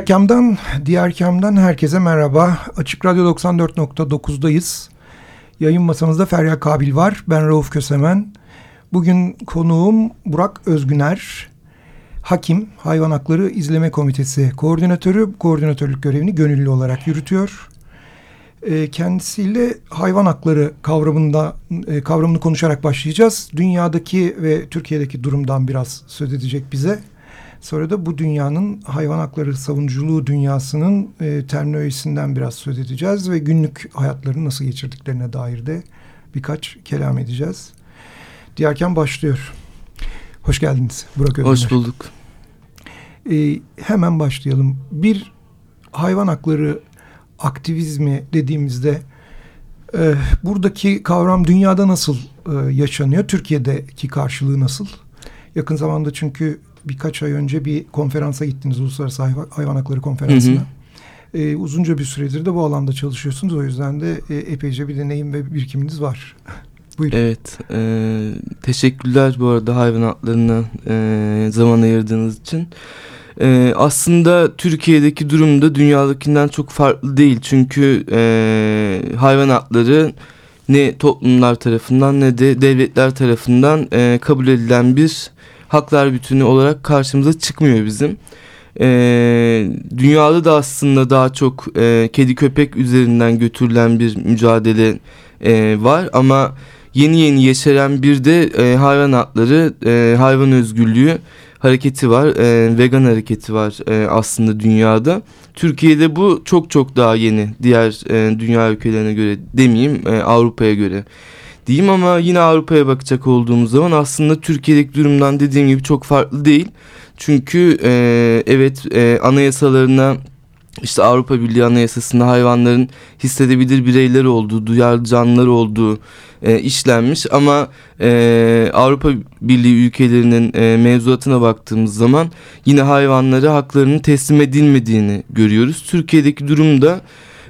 Diğer Kam'dan, Diğer Kam'dan herkese merhaba. Açık Radyo 94.9'dayız. Yayın masamızda Feryal Kabil var. Ben Rauf Kösemen. Bugün konuğum Burak Özgüner. Hakim, Hayvan Hakları İzleme Komitesi koordinatörü. Koordinatörlük görevini gönüllü olarak yürütüyor. Ee, kendisiyle hayvan hakları kavramında e, kavramını konuşarak başlayacağız. Dünyadaki ve Türkiye'deki durumdan biraz söz edecek bize. Sonra da bu dünyanın hayvan hakları savunuculuğu dünyasının e, terminolojisinden biraz söz edeceğiz ve günlük hayatlarını nasıl geçirdiklerine dair de birkaç kelam edeceğiz. Diğerken başlıyor. Hoş geldiniz Burak Özgür. Hoş bulduk. E, hemen başlayalım. Bir hayvan hakları aktivizmi dediğimizde e, buradaki kavram dünyada nasıl e, yaşanıyor? Türkiye'deki karşılığı nasıl? Yakın zamanda çünkü birkaç ay önce bir konferansa gittiniz Uluslararası Hayvan, Hakları Konferansı'na. Hı hı. E, uzunca bir süredir de bu alanda çalışıyorsunuz. O yüzden de e, epeyce bir deneyim ve birikiminiz var. Buyurun. Evet. E, teşekkürler bu arada hayvan haklarına e, zaman ayırdığınız için. E, aslında Türkiye'deki durum da dünyadakinden çok farklı değil. Çünkü e, hayvan hakları ne toplumlar tarafından ne de devletler tarafından e, kabul edilen bir haklar bütünü olarak karşımıza çıkmıyor bizim. E, dünyada da aslında daha çok e, kedi köpek üzerinden götürülen bir mücadele e, var ama yeni yeni yeşeren bir de e, hayvan hakları, e, hayvan özgürlüğü hareketi var, e, vegan hareketi var e, aslında dünyada. Türkiye'de bu çok çok daha yeni diğer e, dünya ülkelerine göre demeyeyim e, Avrupa'ya göre diyeyim ama yine Avrupa'ya bakacak olduğumuz zaman aslında Türkiye'deki durumdan dediğim gibi çok farklı değil. Çünkü e, evet e, anayasalarına işte Avrupa Birliği Anayasası'nda hayvanların hissedebilir bireyler olduğu, duyarlı canlılar olduğu e, işlenmiş ama e, Avrupa Birliği ülkelerinin e, mevzuatına baktığımız zaman yine hayvanlara haklarının teslim edilmediğini görüyoruz. Türkiye'deki durum da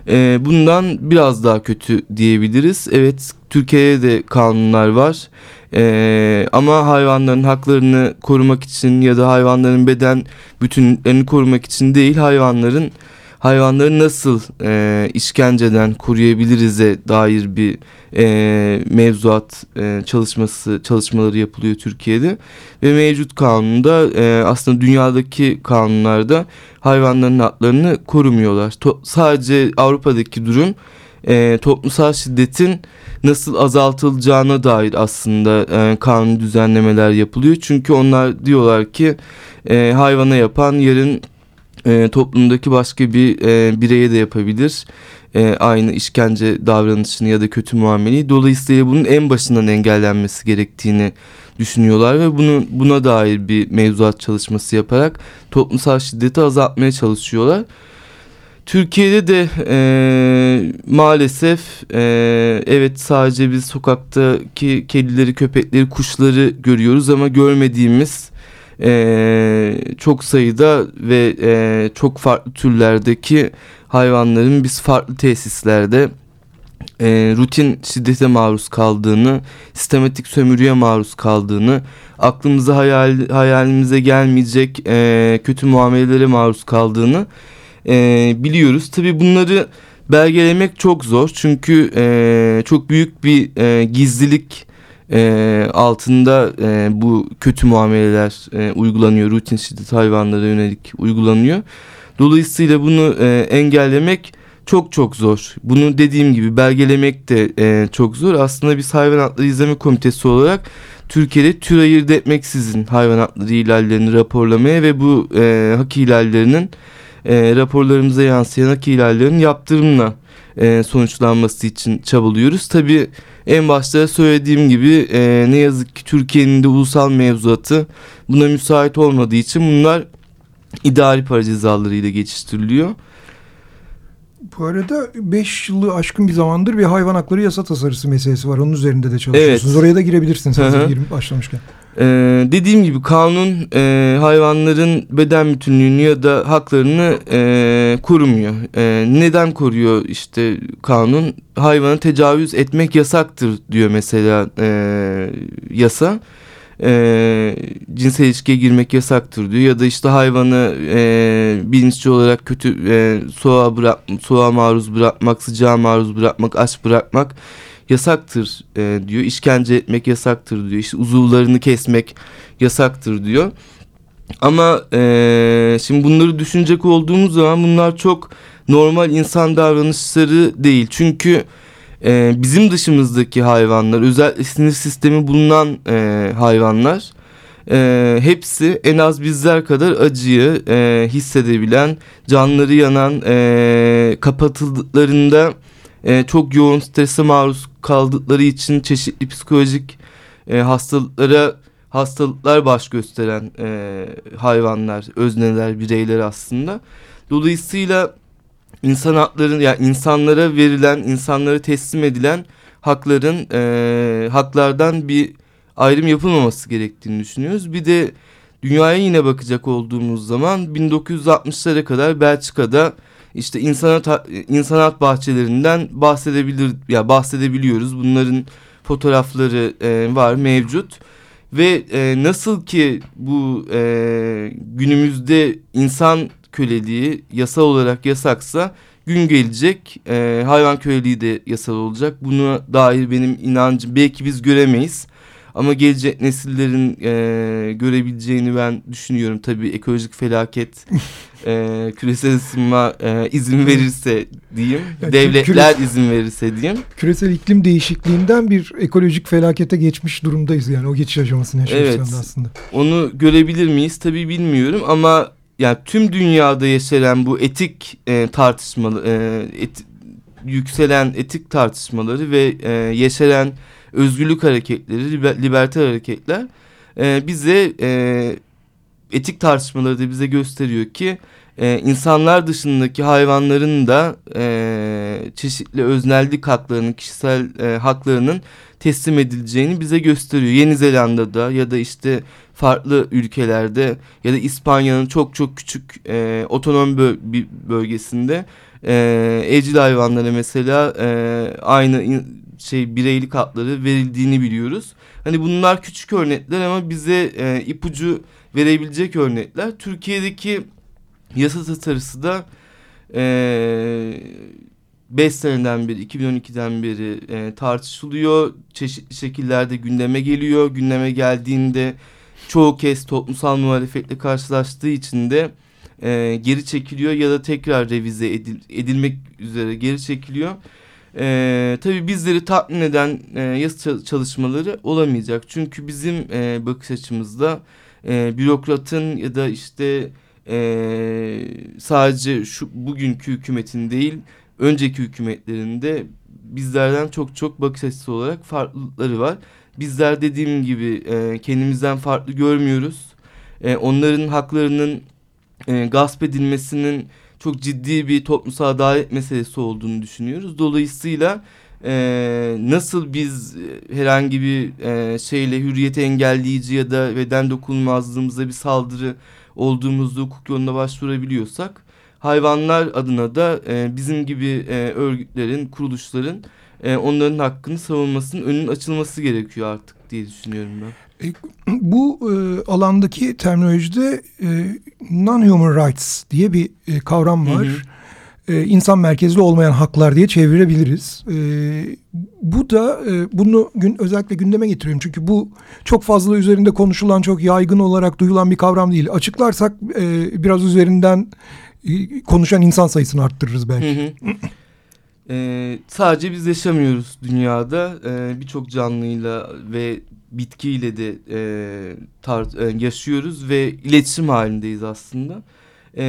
e, bundan biraz daha kötü diyebiliriz. Evet Türkiye'de de kanunlar var. Ee, ama hayvanların haklarını korumak için ya da hayvanların beden bütünlerini korumak için değil hayvanların hayvanları nasıl e, işkenceden koruyabiliriz'e dair bir e, mevzuat e, çalışması çalışmaları yapılıyor Türkiye'de ve mevcut kanunda e, aslında dünyadaki kanunlarda hayvanların haklarını korumuyorlar. To sadece Avrupa'daki durum e, toplumsal şiddetin nasıl azaltılacağına dair aslında e, kanun düzenlemeler yapılıyor. Çünkü onlar diyorlar ki e, hayvana yapan yarın e, toplumdaki başka bir e, bireye de yapabilir. E, aynı işkence davranışını ya da kötü muameleyi. Dolayısıyla bunun en başından engellenmesi gerektiğini düşünüyorlar ve bunu buna dair bir mevzuat çalışması yaparak toplumsal şiddeti azaltmaya çalışıyorlar. Türkiye'de de e, maalesef e, evet sadece biz sokaktaki kedileri, köpekleri, kuşları görüyoruz ama görmediğimiz e, çok sayıda ve e, çok farklı türlerdeki hayvanların biz farklı tesislerde e, rutin şiddete maruz kaldığını, sistematik sömürüye maruz kaldığını, aklımıza hayal, hayalimize gelmeyecek e, kötü muamelelere maruz kaldığını e, biliyoruz. Tabii bunları belgelemek çok zor çünkü e, çok büyük bir e, gizlilik e, altında e, bu kötü muameleler e, uygulanıyor. Rutin şiddet hayvanlara yönelik uygulanıyor. Dolayısıyla bunu e, engellemek çok çok zor. Bunu dediğim gibi belgelemek de e, çok zor. Aslında biz hayvan hakları izleme komitesi olarak Türkiye'de tür ayırt etmeksizin hayvan hakları ihlallerini raporlamaya ve bu e, hak ihlallerinin e, raporlarımıza yansıyan hak ihlallerinin yaptırımla e, sonuçlanması için çabalıyoruz. Tabii en başta söylediğim gibi e, ne yazık ki Türkiye'nin de ulusal mevzuatı buna müsait olmadığı için bunlar idari para cezalarıyla geçiştiriliyor. Bu arada 5 yılı aşkın bir zamandır bir hayvan hakları yasa tasarısı meselesi var. Onun üzerinde de çalışıyorsunuz. Evet. Oraya da girebilirsiniz hazır girip başlamışken. Ee, dediğim gibi kanun e, hayvanların beden bütünlüğünü ya da haklarını e, korumuyor. E, neden koruyor işte kanun? Hayvana tecavüz etmek yasaktır diyor mesela e, yasa e, cinsel ilişkiye girmek yasaktır diyor ya da işte hayvanı e, bilinçli olarak kötü e, soğuğa bırak soğuğa maruz bırakmak sıcağa maruz bırakmak aç bırakmak yasaktır e, diyor. İşkence etmek yasaktır diyor. İşte uzuvlarını kesmek yasaktır diyor. Ama e, şimdi bunları düşünecek olduğumuz zaman bunlar çok normal insan davranışları değil. Çünkü e, bizim dışımızdaki hayvanlar özel sinir sistemi bulunan e, hayvanlar e, hepsi en az bizler kadar acıyı e, hissedebilen canları yanan e, kapatıldıklarında e, çok yoğun strese maruz kaldıkları için çeşitli psikolojik e, hastalıklara hastalıklar baş gösteren e, hayvanlar, özneler, bireyler aslında. Dolayısıyla insan hakların yani insanlara verilen, insanlara teslim edilen hakların e, haklardan bir ayrım yapılmaması gerektiğini düşünüyoruz. Bir de dünyaya yine bakacak olduğumuz zaman 1960'lara kadar Belçika'da işte insanat insanat bahçelerinden bahsedebilir ya bahsedebiliyoruz. Bunların fotoğrafları e, var mevcut ve e, nasıl ki bu e, günümüzde insan köleliği yasal olarak yasaksa gün gelecek e, hayvan köleliği de yasal olacak. Bunu dair benim inancım belki biz göremeyiz. Ama gelecek nesillerin e, görebileceğini ben düşünüyorum. Tabii ekolojik felaket, e, küresel ısınma e, izin verirse diyeyim. Yani devletler küre, izin verirse diyeyim. Küresel iklim değişikliğinden bir ekolojik felakete geçmiş durumdayız yani. O geçiş aşamasını yaşamışız evet, aslında. Onu görebilir miyiz? Tabii bilmiyorum ama yani tüm dünyada yaşanan bu etik e, tartışmalı e, et, yükselen etik tartışmaları ve e, yeşeren özgürlük hareketleri, liber, liberter hareketler e, bize e, etik tartışmaları da bize gösteriyor ki e, insanlar dışındaki hayvanların da e, çeşitli öznellik haklarının, kişisel e, haklarının teslim edileceğini bize gösteriyor. Yeni Zelanda'da ya da işte farklı ülkelerde ya da İspanya'nın çok çok küçük e, otonom böl bir bölgesinde e, evcil hayvanlara mesela e, aynı şey bireylik hakları verildiğini biliyoruz. Hani bunlar küçük örnekler ama bize e, ipucu verebilecek örnekler. Türkiye'deki yasa tasarısı da e, 5 seneden beri 2012'den beri e, tartışılıyor. Çeşitli şekillerde gündeme geliyor. Gündeme geldiğinde çoğu kez toplumsal muhalefetle karşılaştığı için de e, geri çekiliyor ya da tekrar revize edil, edilmek üzere geri çekiliyor. E, tabii bizleri tatmin eden e, yasa çalışmaları olamayacak. Çünkü bizim e, bakış açımızda e, bürokratın ya da işte e, sadece şu bugünkü hükümetin değil önceki hükümetlerinde bizlerden çok çok bakış açısı olarak farklılıkları var. Bizler dediğim gibi e, kendimizden farklı görmüyoruz. E, onların haklarının e, gasp edilmesinin çok ciddi bir toplumsal adalet meselesi olduğunu düşünüyoruz. Dolayısıyla e, nasıl biz e, herhangi bir e, şeyle hürriyeti engelleyici ya da beden dokunulmazlığımıza bir saldırı olduğumuzda hukuk yoluna başvurabiliyorsak hayvanlar adına da e, bizim gibi e, örgütlerin, kuruluşların e, onların hakkını savunmasının önünün açılması gerekiyor artık diye düşünüyorum ben. E, bu e, alandaki terminolojide e, non-human rights diye bir e, kavram var. Hı hı. E, insan merkezli olmayan haklar diye çevirebiliriz. E, bu da e, bunu gün, özellikle gündeme getiriyorum. Çünkü bu çok fazla üzerinde konuşulan, çok yaygın olarak duyulan bir kavram değil. Açıklarsak e, biraz üzerinden e, konuşan insan sayısını arttırırız belki. Hı hı. Ee, sadece biz yaşamıyoruz dünyada. Ee, Birçok canlıyla ve bitkiyle de e, tar e, yaşıyoruz ve iletişim halindeyiz aslında. e,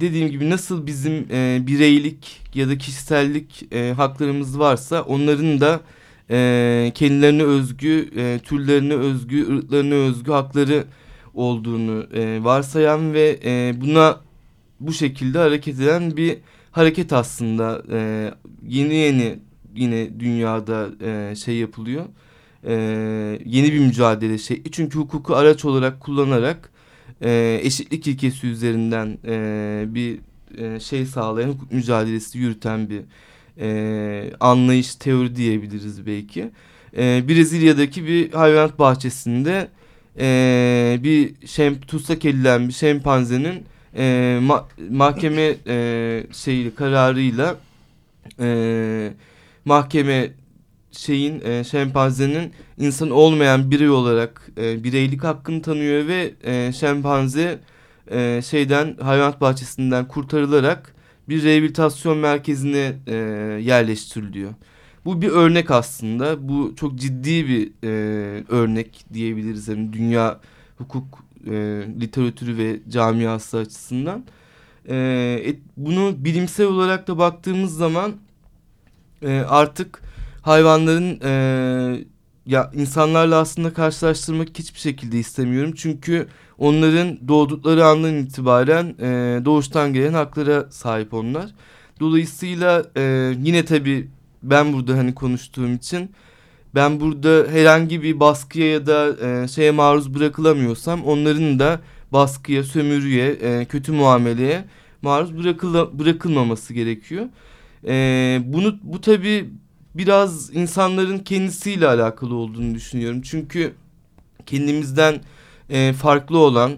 dediğim gibi nasıl bizim e, bireylik ya da kişisellik e, haklarımız varsa onların da e, kendilerine özgü, e, türlerine özgü, ırklarına özgü hakları olduğunu e, varsayan ve e, buna bu şekilde hareket eden bir hareket aslında e, yeni yeni yine dünyada e, şey yapılıyor. E, yeni bir mücadele şey. Çünkü hukuku araç olarak kullanarak e, eşitlik ilkesi üzerinden e, bir e, şey sağlayan hukuk mücadelesi yürüten bir e, anlayış teori diyebiliriz belki. E, Brezilya'daki bir hayvanat bahçesinde e, bir şem, tutsak edilen bir şempanzenin e, ma mahkeme e, şeyi kararıyla e, mahkeme şeyin e, şempanzenin insan olmayan birey olarak e, bireylik hakkını tanıyor ve e, şempanze e, şeyden hayvanat bahçesinden kurtarılarak bir rehabilitasyon merkezine e, yerleştiriliyor. Bu bir örnek aslında. Bu çok ciddi bir e, örnek diyebiliriz. Yani dünya hukuk e, literatürü ve camiası açısından. E, et, bunu bilimsel olarak da baktığımız zaman e, artık hayvanların e, ya insanlarla aslında karşılaştırmak hiçbir şekilde istemiyorum. Çünkü onların doğdukları andan itibaren e, doğuştan gelen haklara sahip onlar. Dolayısıyla e, yine tabii ben burada hani konuştuğum için ben burada herhangi bir baskıya ya da e, şeye maruz bırakılamıyorsam onların da baskıya, sömürüye, e, kötü muameleye maruz bırakıla, bırakılmaması gerekiyor. E, bunu bu tabii biraz insanların kendisiyle alakalı olduğunu düşünüyorum. Çünkü kendimizden e, farklı olan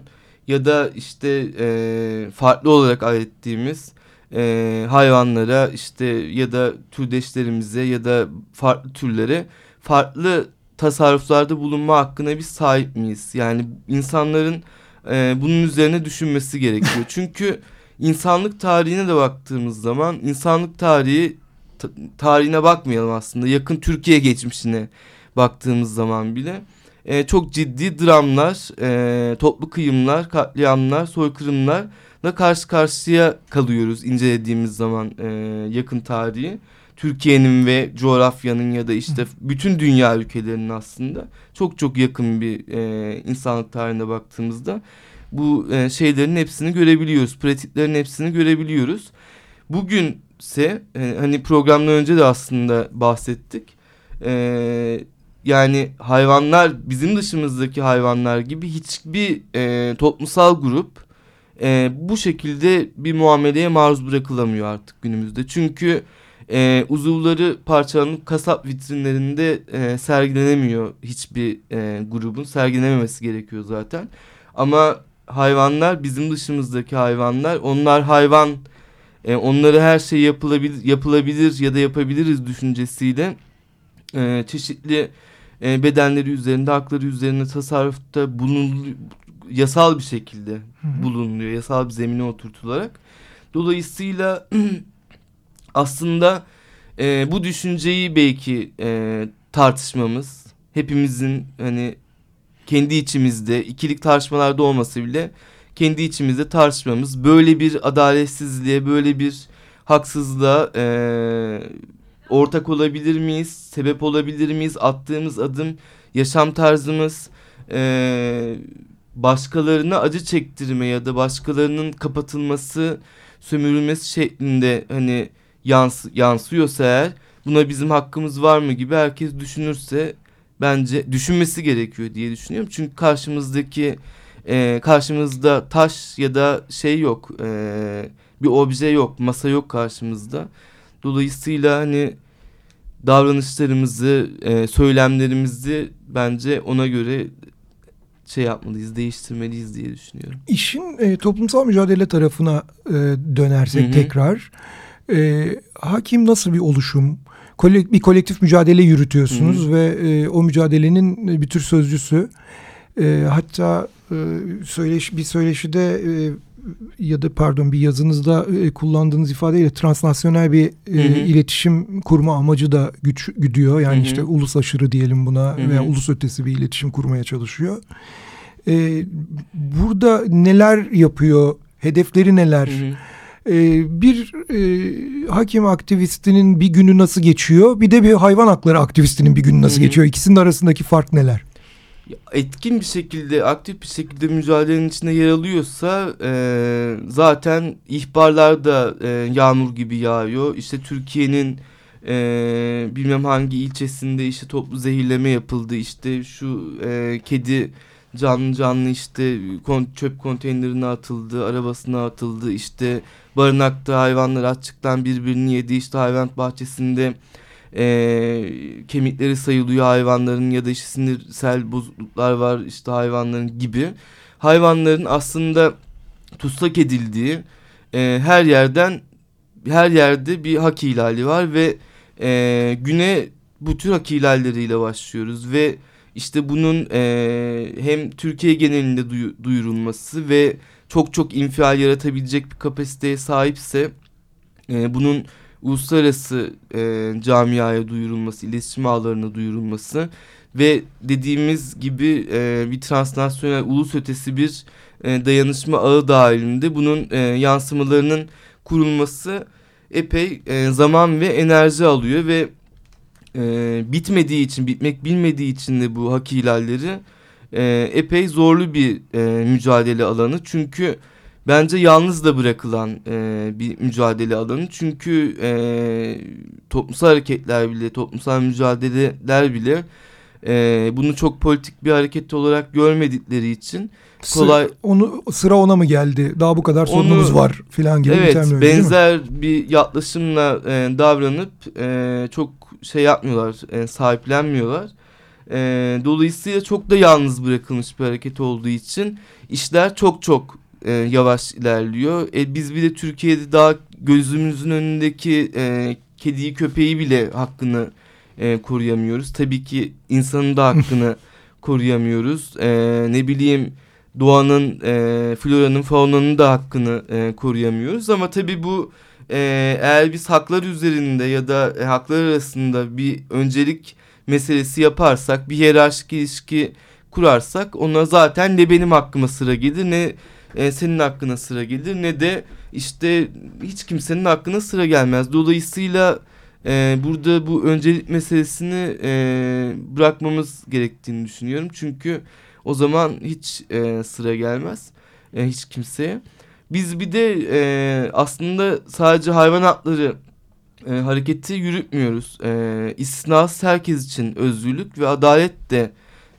ya da işte e, farklı olarak alettiğimiz e, hayvanlara işte ya da türdeşlerimize ya da farklı türlere farklı tasarruflarda bulunma hakkına biz sahip miyiz? Yani insanların e, bunun üzerine düşünmesi gerekiyor. Çünkü insanlık tarihine de baktığımız zaman insanlık tarihi tarihine bakmayalım aslında. Yakın Türkiye geçmişine baktığımız zaman bile e, çok ciddi dramlar, e, toplu kıyımlar, katliamlar, soykırımlarla karşı karşıya kalıyoruz incelediğimiz zaman e, yakın tarihi. Türkiye'nin ve coğrafyanın ya da işte bütün dünya ülkelerinin aslında çok çok yakın bir e, insanlık tarihine baktığımızda bu e, şeylerin hepsini görebiliyoruz. Pratiklerin hepsini görebiliyoruz. Bugün ise e, hani programdan önce de aslında bahsettik. E, yani hayvanlar bizim dışımızdaki hayvanlar gibi hiçbir e, toplumsal grup e, bu şekilde bir muameleye maruz bırakılamıyor artık günümüzde. Çünkü e, uzuvları parçalanıp kasap vitrinlerinde e, sergilenemiyor hiçbir e, grubun sergilenememesi gerekiyor zaten. Ama hayvanlar bizim dışımızdaki hayvanlar onlar hayvan e, onları her şey yapılabilir, yapılabilir ya da yapabiliriz düşüncesiyle e, çeşitli e, bedenleri üzerinde hakları üzerine tasarrufta bulunuluyor yasal bir şekilde bulunuyor yasal bir zemine oturtularak. Dolayısıyla aslında e, bu düşünceyi belki e, tartışmamız hepimizin hani kendi içimizde ikilik tartışmalarda olması bile kendi içimizde tartışmamız böyle bir adaletsizliğe böyle bir haksızlığa e, ortak olabilir miyiz sebep olabilir miyiz attığımız adım yaşam tarzımız e, başkalarına acı çektirme ya da başkalarının kapatılması sömürülmesi şeklinde hani yans yansıyorsa eğer buna bizim hakkımız var mı gibi herkes düşünürse bence düşünmesi gerekiyor diye düşünüyorum. Çünkü karşımızdaki e, karşımızda taş ya da şey yok e, bir obje yok masa yok karşımızda. Dolayısıyla hani davranışlarımızı e, söylemlerimizi bence ona göre şey yapmalıyız, değiştirmeliyiz diye düşünüyorum. İşin e, toplumsal mücadele tarafına e, dönersek Hı -hı. tekrar e, hakim nasıl bir oluşum? Kole, bir kolektif mücadele yürütüyorsunuz Hı -hı. ve e, o mücadelenin bir tür sözcüsü. E, hatta e, söyleş, bir söyleşide e, ya da pardon bir yazınızda e, kullandığınız ifadeyle transnasyonel bir e, hı hı. iletişim kurma amacı da güç güdüyor. Yani hı hı. işte ulus aşırı diyelim buna hı hı. veya ulus ötesi bir iletişim kurmaya çalışıyor. E, burada neler yapıyor hedefleri neler? Hı hı. Ee, bir e, hakim aktivistinin bir günü nasıl geçiyor? Bir de bir hayvan hakları aktivistinin bir günü nasıl Hı-hı. geçiyor? İkisinin arasındaki fark neler? Etkin bir şekilde, aktif bir şekilde mücadelenin içinde yer alıyorsa e, zaten ihbarlar da e, yağmur gibi yağıyor. İşte Türkiye'nin e, bilmem hangi ilçesinde işte toplu zehirleme yapıldı. İşte şu e, kedi canlı canlı işte çöp konteynerine atıldı, arabasına atıldı. İşte barınakta hayvanlar açıktan birbirini yedi. İşte hayvan bahçesinde e, kemikleri sayılıyor hayvanların ya da işte sinirsel bozukluklar var işte hayvanların gibi. Hayvanların aslında tutsak edildiği e, her yerden her yerde bir hak ihlali var ve e, güne bu tür hak ihlalleriyle başlıyoruz ve işte bunun e, hem Türkiye genelinde duyu, duyurulması ve çok çok infial yaratabilecek bir kapasiteye sahipse e, bunun uluslararası e, camiaya duyurulması, iletişim ağlarına duyurulması ve dediğimiz gibi e, bir transnasyonel ulus ötesi bir e, dayanışma ağı dahilinde bunun e, yansımalarının kurulması epey e, zaman ve enerji alıyor ve e, bitmediği için, bitmek bilmediği için de bu hak ihlalleri e, epey zorlu bir e, mücadele alanı. Çünkü bence yalnız da bırakılan e, bir mücadele alanı. Çünkü e, toplumsal hareketler bile, toplumsal mücadeleler bile e, bunu çok politik bir hareket olarak görmedikleri için kolay sıra, onu sıra ona mı geldi? Daha bu kadar sorunumuz onu, var filan gibi evet, bir benzer bir yaklaşımla e, davranıp e, çok şey yapmıyorlar, e, sahiplenmiyorlar. E, dolayısıyla çok da yalnız bırakılmış bir hareket olduğu için işler çok çok e, yavaş ilerliyor. E, biz bir de Türkiye'de daha gözümüzün önündeki e, kediyi köpeği bile hakkını e, koruyamıyoruz. Tabii ki insanın da hakkını koruyamıyoruz. E, ne bileyim doğanın, e, floranın, faunanın da hakkını e, koruyamıyoruz. Ama tabii bu e, eğer biz haklar üzerinde ya da e, haklar arasında bir öncelik meselesi yaparsak, bir hiyerarşik ilişki kurarsak ona zaten ne benim hakkıma sıra gelir ne e, senin hakkına sıra gelir ne de işte hiç kimsenin hakkına sıra gelmez. Dolayısıyla e, burada bu öncelik meselesini e, bırakmamız gerektiğini düşünüyorum. Çünkü o zaman hiç e, sıra gelmez e, hiç kimseye. Biz bir de e, aslında sadece hayvan hakları e, hareketi yürütmüyoruz. E, istisnasız herkes için özgürlük ve adalet de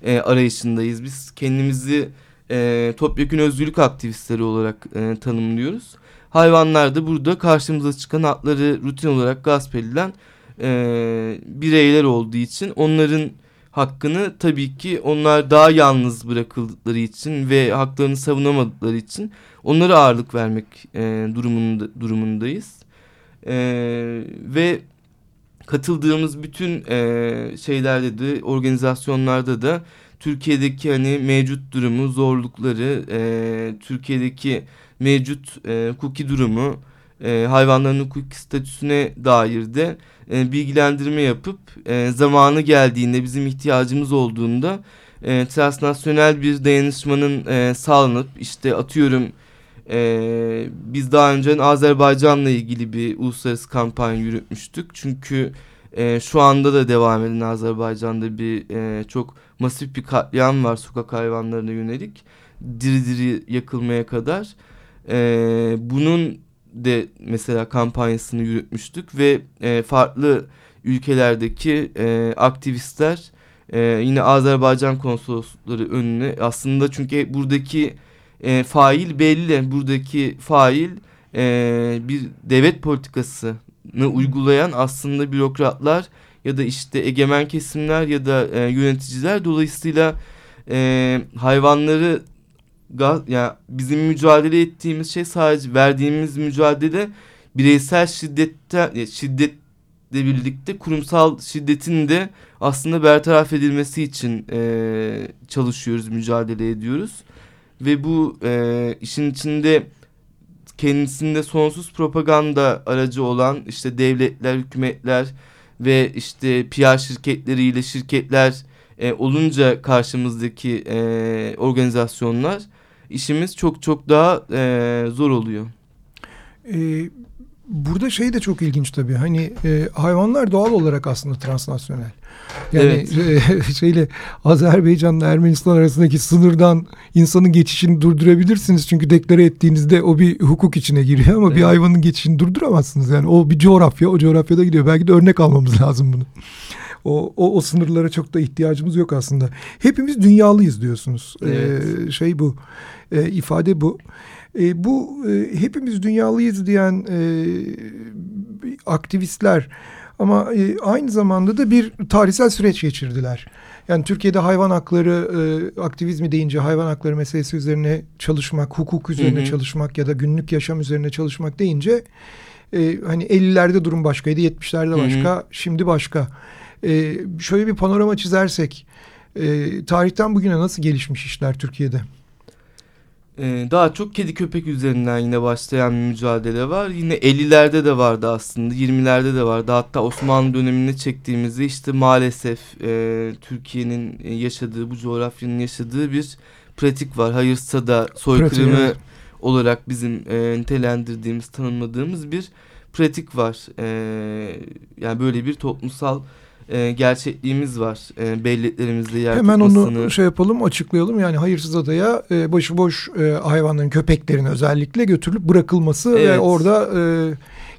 e, arayışındayız. Biz kendimizi e, topyekun özgürlük aktivistleri olarak e, tanımlıyoruz. Hayvanlar da burada karşımıza çıkan hakları rutin olarak gasp edilen e, bireyler olduğu için onların hakkını tabii ki onlar daha yalnız bırakıldıkları için ve haklarını savunamadıkları için onlara ağırlık vermek e, durumunda, durumundayız. E, ve katıldığımız bütün e, şeylerde de organizasyonlarda da Türkiye'deki hani mevcut durumu, zorlukları, e, Türkiye'deki mevcut e, hukuki durumu, e, hayvanların hukuki statüsüne dair de e, bilgilendirme yapıp e, zamanı geldiğinde bizim ihtiyacımız olduğunda e, transnasyonel bir dayanışmanın e, sağlanıp işte atıyorum e, biz daha önce Azerbaycan'la ilgili bir uluslararası kampanya yürütmüştük. Çünkü e, şu anda da devam eden Azerbaycan'da bir e, çok masif bir katliam var sokak hayvanlarına yönelik. Diri diri yakılmaya kadar. E, bunun de mesela kampanyasını yürütmüştük ve e, farklı ülkelerdeki e, aktivistler e, yine Azerbaycan konsoloslukları önüne aslında çünkü buradaki e, fail belli buradaki fail e, bir devlet politikasını uygulayan aslında bürokratlar ya da işte egemen kesimler ya da e, yöneticiler dolayısıyla e, hayvanları ya bizim mücadele ettiğimiz şey sadece verdiğimiz mücadele bireysel şiddette şiddetle birlikte kurumsal şiddetin de aslında bertaraf edilmesi için e, çalışıyoruz, mücadele ediyoruz. Ve bu e, işin içinde kendisinde sonsuz propaganda aracı olan işte devletler, hükümetler ve işte PR şirketleriyle şirketler e, olunca karşımızdaki e, organizasyonlar işimiz çok çok daha e, zor oluyor. E, burada şey de çok ilginç tabii. Hani e, hayvanlar doğal olarak aslında transnasyonel. Yani evet. e, şeyle Azerbaycan'la Ermenistan arasındaki sınırdan insanın geçişini durdurabilirsiniz. Çünkü deklare ettiğinizde o bir hukuk içine giriyor ama evet. bir hayvanın geçişini durduramazsınız. Yani o bir coğrafya, o coğrafyada gidiyor. Belki de örnek almamız lazım bunu. O, o, o sınırlara çok da ihtiyacımız yok aslında. Hepimiz dünyalıyız diyorsunuz. E, evet. Ee, şey bu, e, ifade bu. E, bu e, hepimiz dünyalıyız diyen e, aktivistler ama e, aynı zamanda da bir tarihsel süreç geçirdiler. Yani Türkiye'de hayvan hakları e, aktivizmi deyince hayvan hakları meselesi üzerine çalışmak, hukuk üzerine hı hı. çalışmak ya da günlük yaşam üzerine çalışmak deyince e, hani 50'lerde durum başkaydı, 70'lerde başka, hı hı. şimdi başka. E, şöyle bir panorama çizersek e, tarihten bugüne nasıl gelişmiş işler Türkiye'de? Ee, daha çok kedi köpek üzerinden yine başlayan bir mücadele var. Yine 50'lerde de vardı aslında 20'lerde de vardı. Hatta Osmanlı döneminde çektiğimizde işte maalesef e, Türkiye'nin yaşadığı bu coğrafyanın yaşadığı bir pratik var. Hayırsa da soykırımı pratik, evet. olarak bizim e, nitelendirdiğimiz tanımladığımız bir pratik var. E, yani böyle bir toplumsal e, gerçekliğimiz var. E, belleklerimizde yer Hemen tutmasını. onu şey yapalım açıklayalım. Yani hayırsız adaya e, başıboş e, hayvanların köpeklerin özellikle götürülüp bırakılması evet. ve orada e,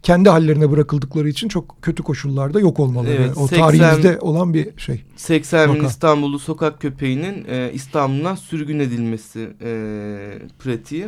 kendi hallerine bırakıldıkları için çok kötü koşullarda yok olmaları. Evet, o 80, tarihimizde olan bir şey. 80 bin İstanbullu sokak köpeğinin e, İstanbul'dan sürgün edilmesi e, pratiği.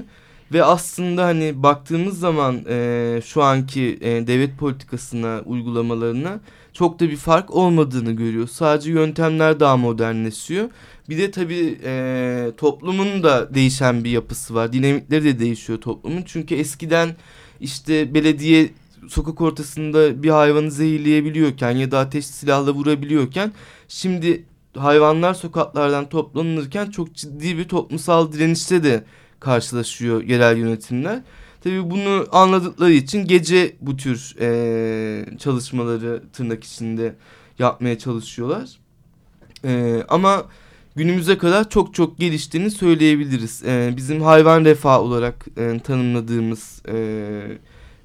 Ve aslında hani baktığımız zaman e, şu anki e, devlet politikasına, uygulamalarına çok da bir fark olmadığını görüyor. Sadece yöntemler daha modernleşiyor. Bir de tabii e, toplumun da değişen bir yapısı var. Dinamikleri de değişiyor toplumun. Çünkü eskiden işte belediye sokak ortasında bir hayvanı zehirleyebiliyorken ya da ateş silahla vurabiliyorken şimdi hayvanlar sokaklardan toplanırken çok ciddi bir toplumsal direnişte de karşılaşıyor yerel yönetimler. Tabii bunu anladıkları için gece bu tür e, çalışmaları tırnak içinde yapmaya çalışıyorlar. E, ama günümüze kadar çok çok geliştiğini söyleyebiliriz. E, bizim hayvan refah olarak e, tanımladığımız e,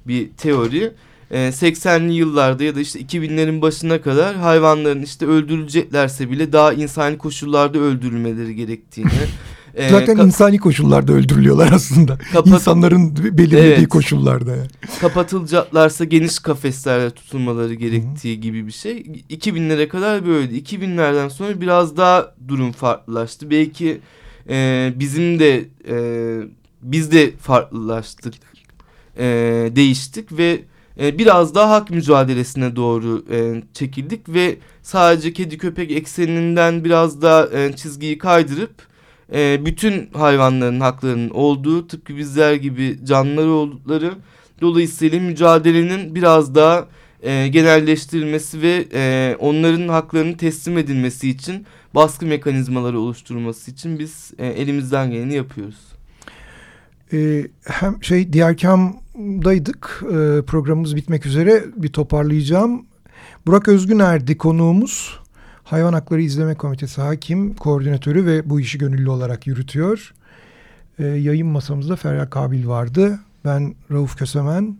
bir teori. 80'li yıllarda ya da işte 2000'lerin başına kadar hayvanların işte öldürüleceklerse bile daha insani koşullarda öldürülmeleri gerektiğini Ee, Zaten insani koşullarda öldürülüyorlar aslında. Kapat İnsanların belirlediği evet. koşullarda. Yani. Kapatılacaklarsa geniş kafeslerde tutulmaları gerektiği Hı. gibi bir şey. 2000'lere kadar böyle. 2000'lerden sonra biraz daha durum farklılaştı. Belki e, bizim de e, biz de farklılaştık. E, değiştik ve e, biraz daha hak mücadelesine doğru e, çekildik ve sadece kedi köpek ekseninden biraz daha e, çizgiyi kaydırıp e, bütün hayvanların haklarının olduğu tıpkı bizler gibi canlılar oldukları dolayısıyla mücadelenin biraz daha e, genelleştirilmesi ve e, onların haklarının teslim edilmesi için baskı mekanizmaları oluşturulması için biz e, elimizden geleni yapıyoruz. Ee, hem şey diğer kamdaydık e, programımız bitmek üzere bir toparlayacağım. Burak Özgüner'di konuğumuz. Hayvan Hakları İzleme Komitesi hakim, koordinatörü ve bu işi gönüllü olarak yürütüyor. E, yayın masamızda Feryal Kabil vardı. Ben Rauf Kösemen.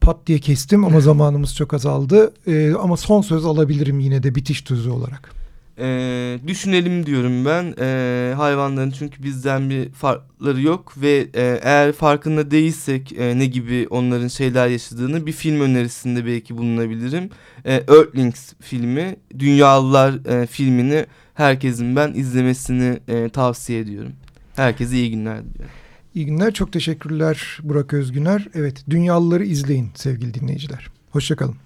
Pat diye kestim ama zamanımız çok azaldı. E, ama son söz alabilirim yine de bitiş sözü olarak. E, düşünelim diyorum ben e, hayvanların çünkü bizden bir farkları yok ve e, eğer farkında değilsek e, ne gibi onların şeyler yaşadığını bir film önerisinde belki bulunabilirim. E, Earthlings filmi Dünyalılar e, filmini herkesin ben izlemesini e, tavsiye ediyorum. Herkese iyi günler diliyorum. İyi günler çok teşekkürler Burak Özgüner. Evet Dünyalıları izleyin sevgili dinleyiciler. Hoşçakalın.